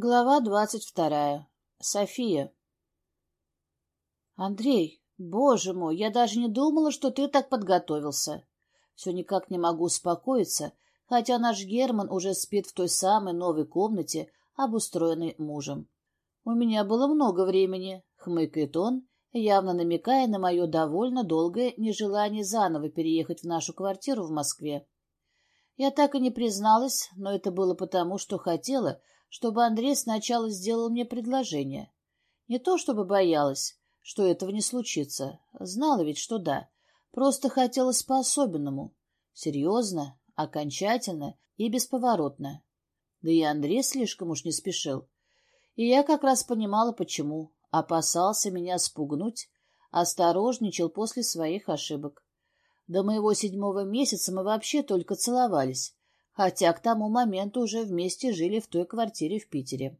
Глава двадцать вторая. София. Андрей, боже мой, я даже не думала, что ты так подготовился. Все никак не могу успокоиться, хотя наш Герман уже спит в той самой новой комнате, обустроенной мужем. У меня было много времени, хмыкает он, явно намекая на мое довольно долгое нежелание заново переехать в нашу квартиру в Москве. Я так и не призналась, но это было потому, что хотела, чтобы Андрей сначала сделал мне предложение. Не то чтобы боялась, что этого не случится. Знала ведь, что да. Просто хотелось по-особенному. Серьезно, окончательно и бесповоротно. Да и Андрей слишком уж не спешил. И я как раз понимала, почему. Опасался меня спугнуть, осторожничал после своих ошибок. До моего седьмого месяца мы вообще только целовались хотя к тому моменту уже вместе жили в той квартире в Питере.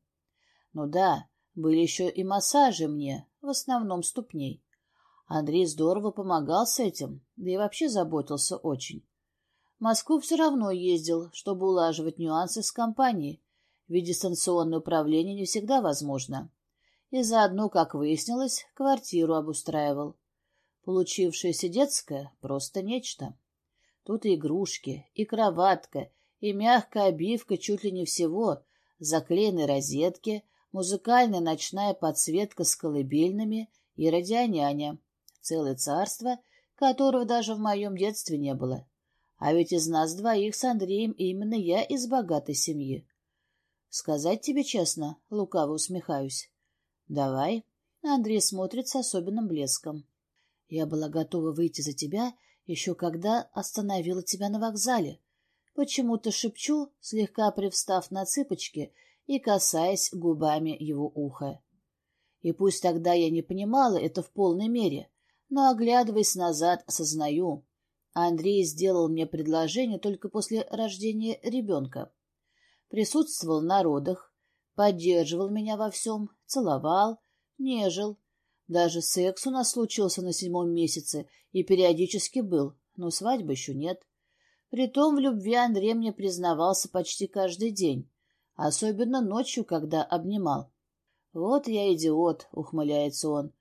Ну да, были еще и массажи мне, в основном ступней. Андрей здорово помогал с этим, да и вообще заботился очень. В Москву все равно ездил, чтобы улаживать нюансы с компанией, ведь дистанционное управление не всегда возможно. И заодно, как выяснилось, квартиру обустраивал. Получившаяся детская — просто нечто. Тут и игрушки, и кроватка, и мягкая обивка чуть ли не всего, заклеенные розетки, музыкальная ночная подсветка с колыбельными и радионяня. Целое царство, которого даже в моем детстве не было. А ведь из нас двоих с Андреем именно я из богатой семьи. Сказать тебе честно, лукаво усмехаюсь. Давай. Андрей смотрит с особенным блеском. Я была готова выйти за тебя еще когда остановила тебя на вокзале. Почему-то шепчу, слегка привстав на цыпочки и касаясь губами его уха. И пусть тогда я не понимала это в полной мере, но, оглядываясь назад, сознаю. Андрей сделал мне предложение только после рождения ребенка. Присутствовал на родах, поддерживал меня во всем, целовал, нежил. Даже секс у нас случился на седьмом месяце и периодически был, но свадьбы еще нет. Притом в любви Андрей мне признавался почти каждый день, особенно ночью, когда обнимал. «Вот я идиот», — ухмыляется он.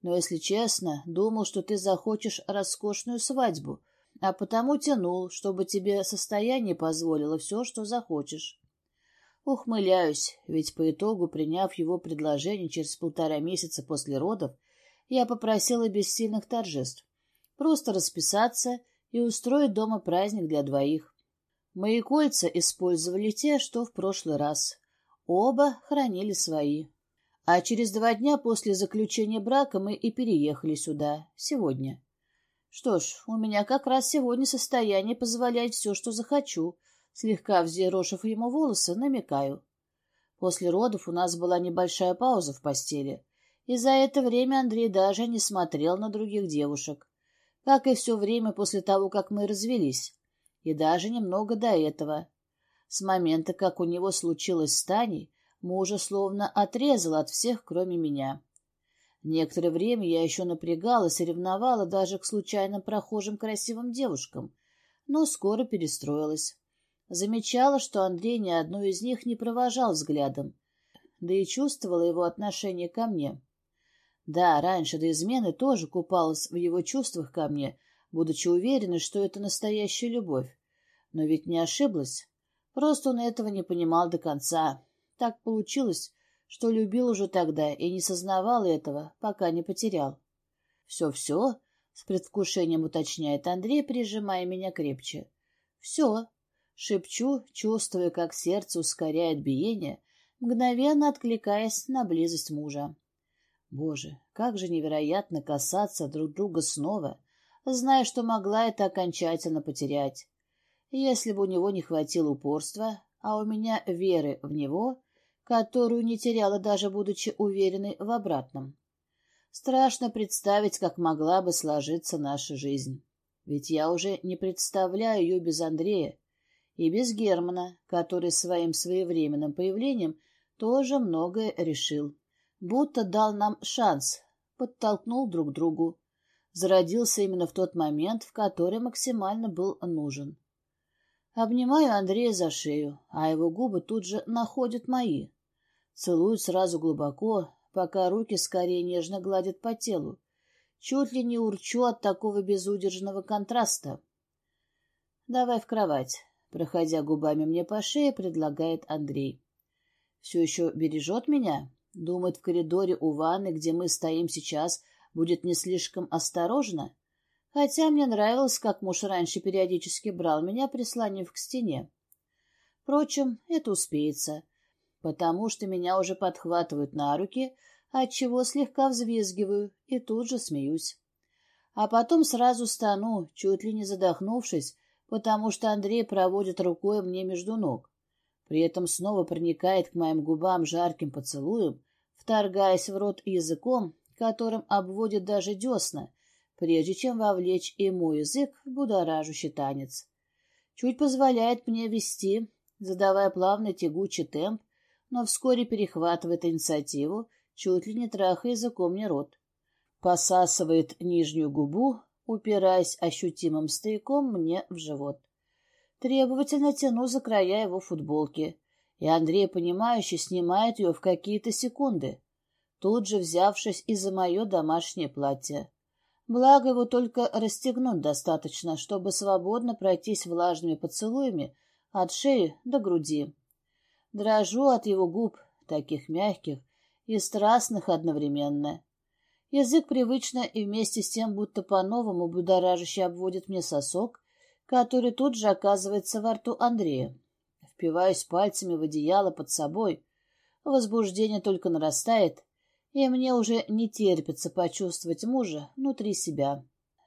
«Но, если честно, думал, что ты захочешь роскошную свадьбу, а потому тянул, чтобы тебе состояние позволило все, что захочешь». Ухмыляюсь, ведь по итогу, приняв его предложение через полтора месяца после родов, я попросила без сильных торжеств. Просто расписаться — и устроить дома праздник для двоих. Мои кольца использовали те, что в прошлый раз. Оба хранили свои. А через два дня после заключения брака мы и переехали сюда, сегодня. Что ж, у меня как раз сегодня состояние позволяет все, что захочу. Слегка взъерошив ему волосы, намекаю. После родов у нас была небольшая пауза в постели, и за это время Андрей даже не смотрел на других девушек как и все время после того, как мы развелись, и даже немного до этого. С момента, как у него случилось с Таней, мужа словно отрезал от всех, кроме меня. Некоторое время я еще напрягалась и ревновала даже к случайным прохожим красивым девушкам, но скоро перестроилась. Замечала, что Андрей ни одну из них не провожал взглядом, да и чувствовала его отношение ко мне. Да, раньше до измены тоже купалась в его чувствах ко мне, будучи уверенной, что это настоящая любовь. Но ведь не ошиблась. Просто он этого не понимал до конца. Так получилось, что любил уже тогда и не сознавал этого, пока не потерял. «Все-все?» — с предвкушением уточняет Андрей, прижимая меня крепче. «Все», — шепчу, чувствуя, как сердце ускоряет биение, мгновенно откликаясь на близость мужа. Боже, как же невероятно касаться друг друга снова, зная, что могла это окончательно потерять. Если бы у него не хватило упорства, а у меня веры в него, которую не теряла даже будучи уверенной в обратном. Страшно представить, как могла бы сложиться наша жизнь. Ведь я уже не представляю ее без Андрея и без Германа, который своим своевременным появлением тоже многое решил будто дал нам шанс, подтолкнул друг другу. Зародился именно в тот момент, в который максимально был нужен. Обнимаю Андрея за шею, а его губы тут же находят мои. Целует сразу глубоко, пока руки скорее нежно гладят по телу. Чуть ли не урчу от такого безудержного контраста. «Давай в кровать», — проходя губами мне по шее, предлагает Андрей. «Все еще бережет меня?» Думает, в коридоре у ванны, где мы стоим сейчас, будет не слишком осторожно? Хотя мне нравилось, как муж раньше периодически брал меня, прислонив к стене. Впрочем, это успеется, потому что меня уже подхватывают на руки, отчего слегка взвизгиваю и тут же смеюсь. А потом сразу стану, чуть ли не задохнувшись, потому что Андрей проводит рукой мне между ног. При этом снова проникает к моим губам жарким поцелуем, вторгаясь в рот языком, которым обводит даже десна, прежде чем вовлечь ему язык в будоражущий танец. Чуть позволяет мне вести, задавая плавный тягучий темп, но вскоре перехватывает инициативу, чуть ли не трахая языком мне рот. Посасывает нижнюю губу, упираясь ощутимым стояком мне в живот. Требовательно тяну за края его футболки, и Андрей, понимающе снимает ее в какие-то секунды, тут же взявшись и за мое домашнее платье. Благо его только расстегнуть достаточно, чтобы свободно пройтись влажными поцелуями от шеи до груди. Дрожу от его губ, таких мягких и страстных одновременно. Язык привычно и вместе с тем будто по-новому будоражаще обводит мне сосок, который тут же оказывается во рту Андрея. Впиваюсь пальцами в одеяло под собой. Возбуждение только нарастает, и мне уже не терпится почувствовать мужа внутри себя.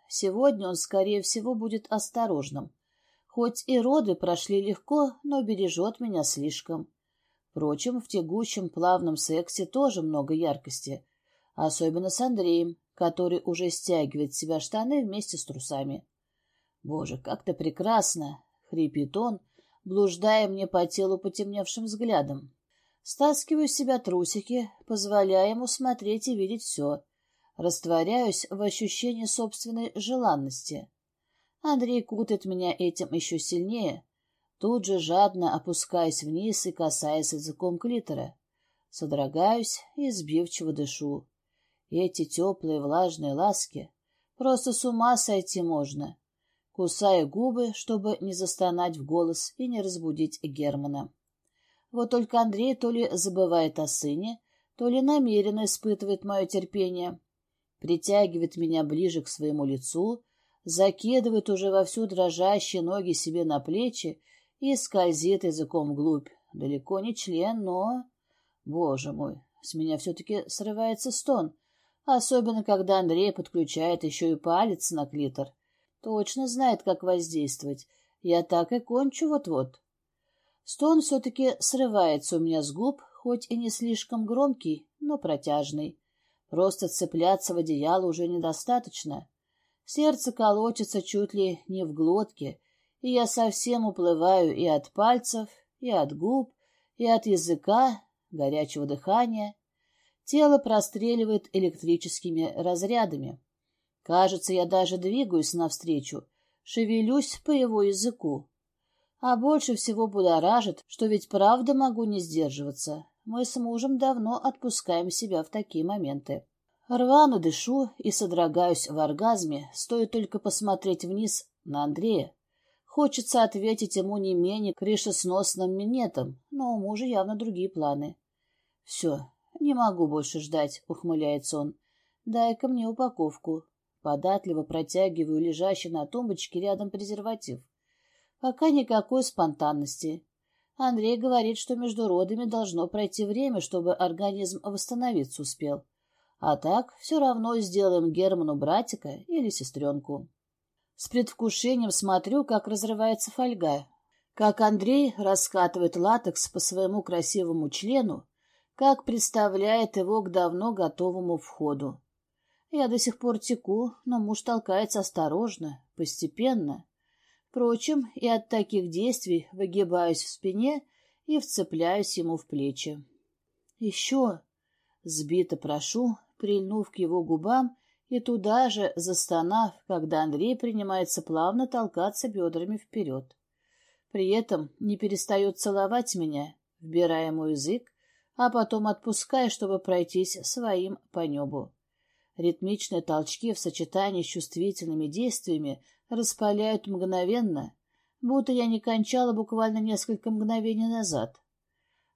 Сегодня он, скорее всего, будет осторожным. Хоть и роды прошли легко, но бережет меня слишком. Впрочем, в тягучем плавном сексе тоже много яркости, особенно с Андреем, который уже стягивает себя штаны вместе с трусами. «Боже, как то прекрасно!» — хрипит он, блуждая мне по телу потемневшим взглядом. Стаскиваю с себя трусики, позволяя ему смотреть и видеть все. Растворяюсь в ощущении собственной желанности. Андрей кутает меня этим еще сильнее, тут же жадно опускаясь вниз и касаясь языком клитора. Содрогаюсь и сбивчиво дышу. Эти теплые влажные ласки. Просто с ума сойти можно. Кусаю губы, чтобы не застонать в голос и не разбудить Германа. Вот только Андрей то ли забывает о сыне, то ли намеренно испытывает мое терпение. Притягивает меня ближе к своему лицу, закидывает уже вовсю дрожащие ноги себе на плечи и скользит языком вглубь. Далеко не член, но... Боже мой, с меня все-таки срывается стон, особенно когда Андрей подключает еще и палец на клитор. Точно знает, как воздействовать. Я так и кончу вот-вот. Стон все-таки срывается у меня с губ, хоть и не слишком громкий, но протяжный. Просто цепляться в одеяло уже недостаточно. Сердце колотится чуть ли не в глотке, и я совсем уплываю и от пальцев, и от губ, и от языка, горячего дыхания. Тело простреливает электрическими разрядами. Кажется, я даже двигаюсь навстречу, шевелюсь по его языку. А больше всего будоражит, что ведь правда могу не сдерживаться. Мы с мужем давно отпускаем себя в такие моменты. Рвано дышу и содрогаюсь в оргазме, стоит только посмотреть вниз на Андрея. Хочется ответить ему не менее крышесносным минетом, но у мужа явно другие планы. — Все, не могу больше ждать, — ухмыляется он. — Дай-ка мне упаковку. Податливо протягиваю лежащий на тумбочке рядом презерватив. Пока никакой спонтанности. Андрей говорит, что между родами должно пройти время, чтобы организм восстановиться успел. А так все равно сделаем Герману братика или сестренку. С предвкушением смотрю, как разрывается фольга, как Андрей раскатывает латекс по своему красивому члену, как представляет его к давно готовому входу. Я до сих пор теку, но муж толкается осторожно, постепенно. Впрочем, и от таких действий выгибаюсь в спине и вцепляюсь ему в плечи. «Еще!» — сбито прошу, прильнув к его губам и туда же застонав, когда Андрей принимается плавно толкаться бедрами вперед. При этом не перестает целовать меня, вбирая мой язык, а потом отпускаю, чтобы пройтись своим по небу. Ритмичные толчки в сочетании с чувствительными действиями распаляют мгновенно, будто я не кончала буквально несколько мгновений назад.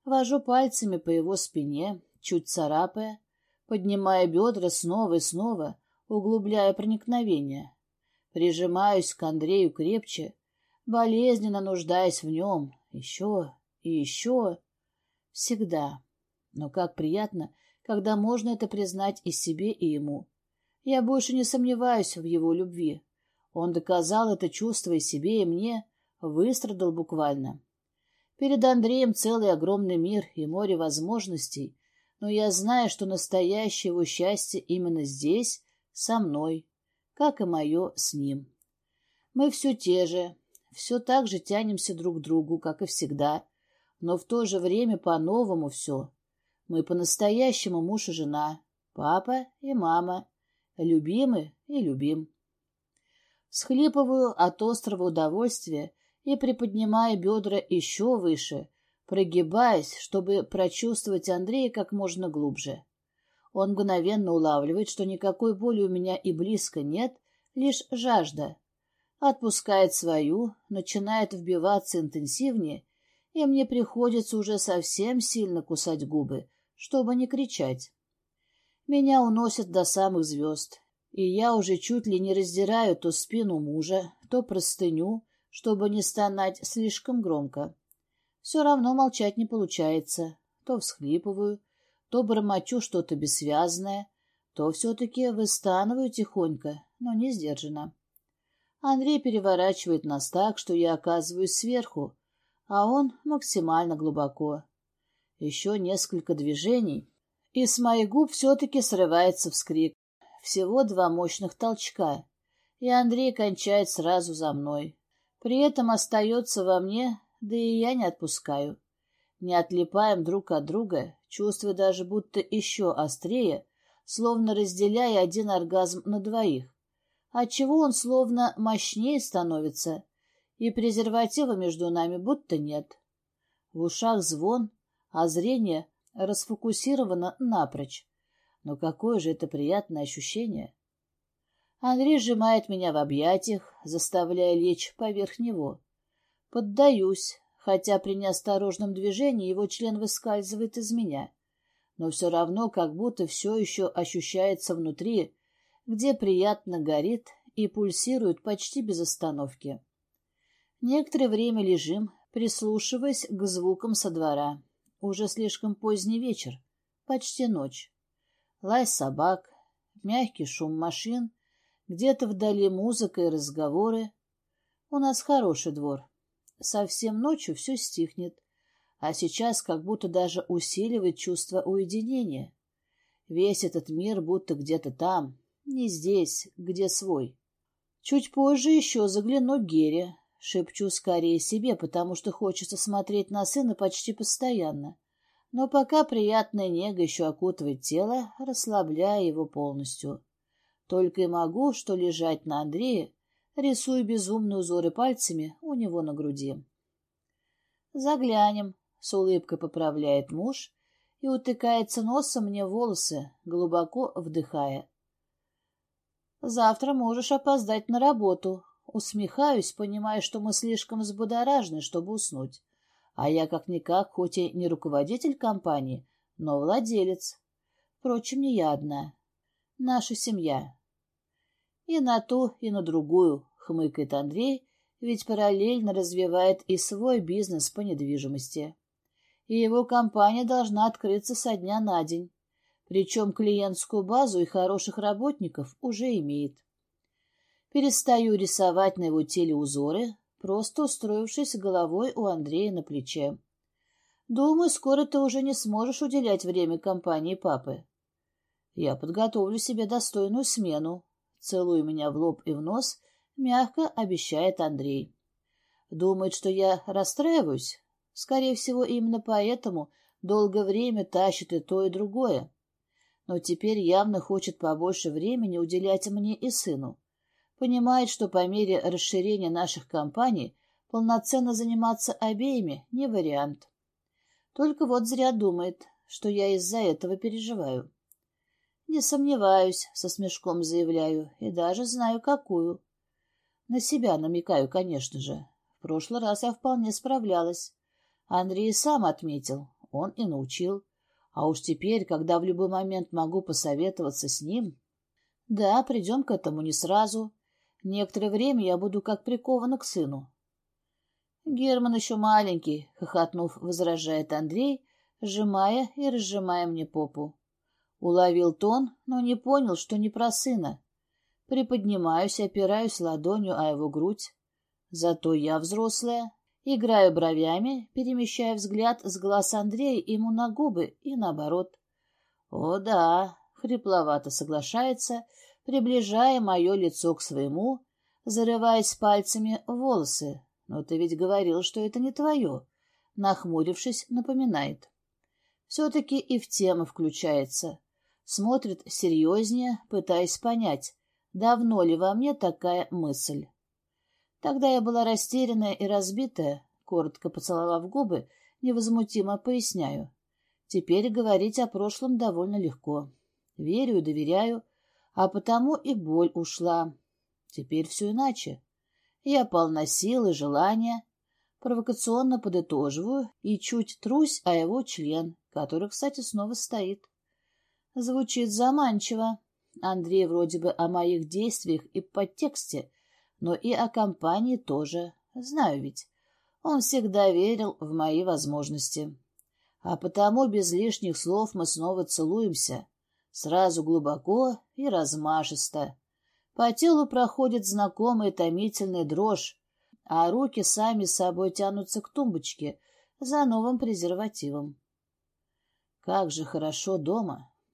Вожу пальцами по его спине, чуть царапая, поднимая бедра снова и снова, углубляя проникновение. Прижимаюсь к Андрею крепче, болезненно нуждаясь в нем, еще и еще, всегда. Но как приятно, когда можно это признать и себе, и ему. Я больше не сомневаюсь в его любви. Он доказал это чувство и себе, и мне, выстрадал буквально. Перед Андреем целый огромный мир и море возможностей, но я знаю, что настоящее его счастье именно здесь, со мной, как и мое с ним. Мы все те же, все так же тянемся друг к другу, как и всегда, но в то же время по-новому все. Мы по-настоящему муж и жена, папа и мама, любимы и любим. Схлипываю от острого удовольствия и приподнимая бедра еще выше, прогибаясь, чтобы прочувствовать Андрея как можно глубже. Он мгновенно улавливает, что никакой боли у меня и близко нет, лишь жажда. Отпускает свою, начинает вбиваться интенсивнее, и мне приходится уже совсем сильно кусать губы, чтобы не кричать. Меня уносят до самых звезд, и я уже чуть ли не раздираю то спину мужа, то простыню, чтобы не стонать слишком громко. Все равно молчать не получается. То всхлипываю, то бормочу что-то бессвязное, то все-таки выстанываю тихонько, но не сдержанно. Андрей переворачивает нас так, что я оказываюсь сверху, а он максимально глубоко. Еще несколько движений, и с моих губ все-таки срывается вскрик. Всего два мощных толчка, и Андрей кончает сразу за мной. При этом остается во мне, да и я не отпускаю. Не отлипаем друг от друга, чувствуя даже будто еще острее, словно разделяя один оргазм на двоих, отчего он словно мощнее становится, и презерватива между нами будто нет. В ушах звон, а зрение расфокусировано напрочь. Но какое же это приятное ощущение! Андрей сжимает меня в объятиях, заставляя лечь поверх него. Поддаюсь, хотя при неосторожном движении его член выскальзывает из меня. Но все равно как будто все еще ощущается внутри, где приятно горит и пульсирует почти без остановки. Некоторое время лежим, прислушиваясь к звукам со двора. Уже слишком поздний вечер, почти ночь. Лай собак, мягкий шум машин — где-то вдали музыка и разговоры. У нас хороший двор. Совсем ночью все стихнет, а сейчас как будто даже усиливает чувство уединения. Весь этот мир будто где-то там, не здесь, где свой. Чуть позже еще загляну Гере, шепчу скорее себе, потому что хочется смотреть на сына почти постоянно. Но пока приятная нега еще окутывает тело, расслабляя его полностью. Только и могу, что лежать на Андрее, рисуя безумные узоры пальцами у него на груди. «Заглянем», — с улыбкой поправляет муж и утыкается носом мне в волосы, глубоко вдыхая. «Завтра можешь опоздать на работу», Усмехаюсь, понимая, что мы слишком взбудоражены, чтобы уснуть. А я как-никак, хоть и не руководитель компании, но владелец. Впрочем, не я одна. Наша семья. И на ту, и на другую, хмыкает Андрей, ведь параллельно развивает и свой бизнес по недвижимости. И его компания должна открыться со дня на день. Причем клиентскую базу и хороших работников уже имеет. Перестаю рисовать на его теле узоры, просто устроившись головой у Андрея на плече. Думаю, скоро ты уже не сможешь уделять время компании папы. Я подготовлю себе достойную смену, целуя меня в лоб и в нос, мягко обещает Андрей. Думает, что я расстраиваюсь? Скорее всего, именно поэтому долгое время тащит и то, и другое. Но теперь явно хочет побольше времени уделять мне и сыну. Понимает, что по мере расширения наших компаний полноценно заниматься обеими не вариант. Только вот зря думает, что я из-за этого переживаю. Не сомневаюсь, со смешком заявляю, и даже знаю, какую. На себя намекаю, конечно же. В прошлый раз я вполне справлялась. Андрей сам отметил, он и научил. А уж теперь, когда в любой момент могу посоветоваться с ним... Да, придем к этому не сразу. Некоторое время я буду как прикована к сыну. Герман еще маленький, хохотнув, возражает Андрей, сжимая и разжимая мне попу. Уловил тон, но не понял, что не про сына. Приподнимаюсь опираюсь ладонью о его грудь. Зато я взрослая, играю бровями, перемещая взгляд с глаз Андрея ему на губы и наоборот. О да, хрипловато соглашается, приближая мое лицо к своему, зарываясь пальцами в волосы. «Но ты ведь говорил, что это не твое», — нахмурившись, напоминает. Все-таки и в тему включается. Смотрит серьезнее, пытаясь понять, давно ли во мне такая мысль. Тогда я была растерянная и разбитая, коротко поцеловав губы, невозмутимо поясняю. Теперь говорить о прошлом довольно легко. Верю и доверяю, а потому и боль ушла. Теперь все иначе. Я полна сил и желания, провокационно подытоживаю и чуть трусь о его член, который, кстати, снова стоит. Звучит заманчиво. Андрей вроде бы о моих действиях и подтексте, но и о компании тоже. Знаю ведь. Он всегда верил в мои возможности. А потому без лишних слов мы снова целуемся. Сразу глубоко и размашисто. По телу проходит знакомая томительная дрожь, а руки сами собой тянутся к тумбочке за новым презервативом. Как же хорошо дома,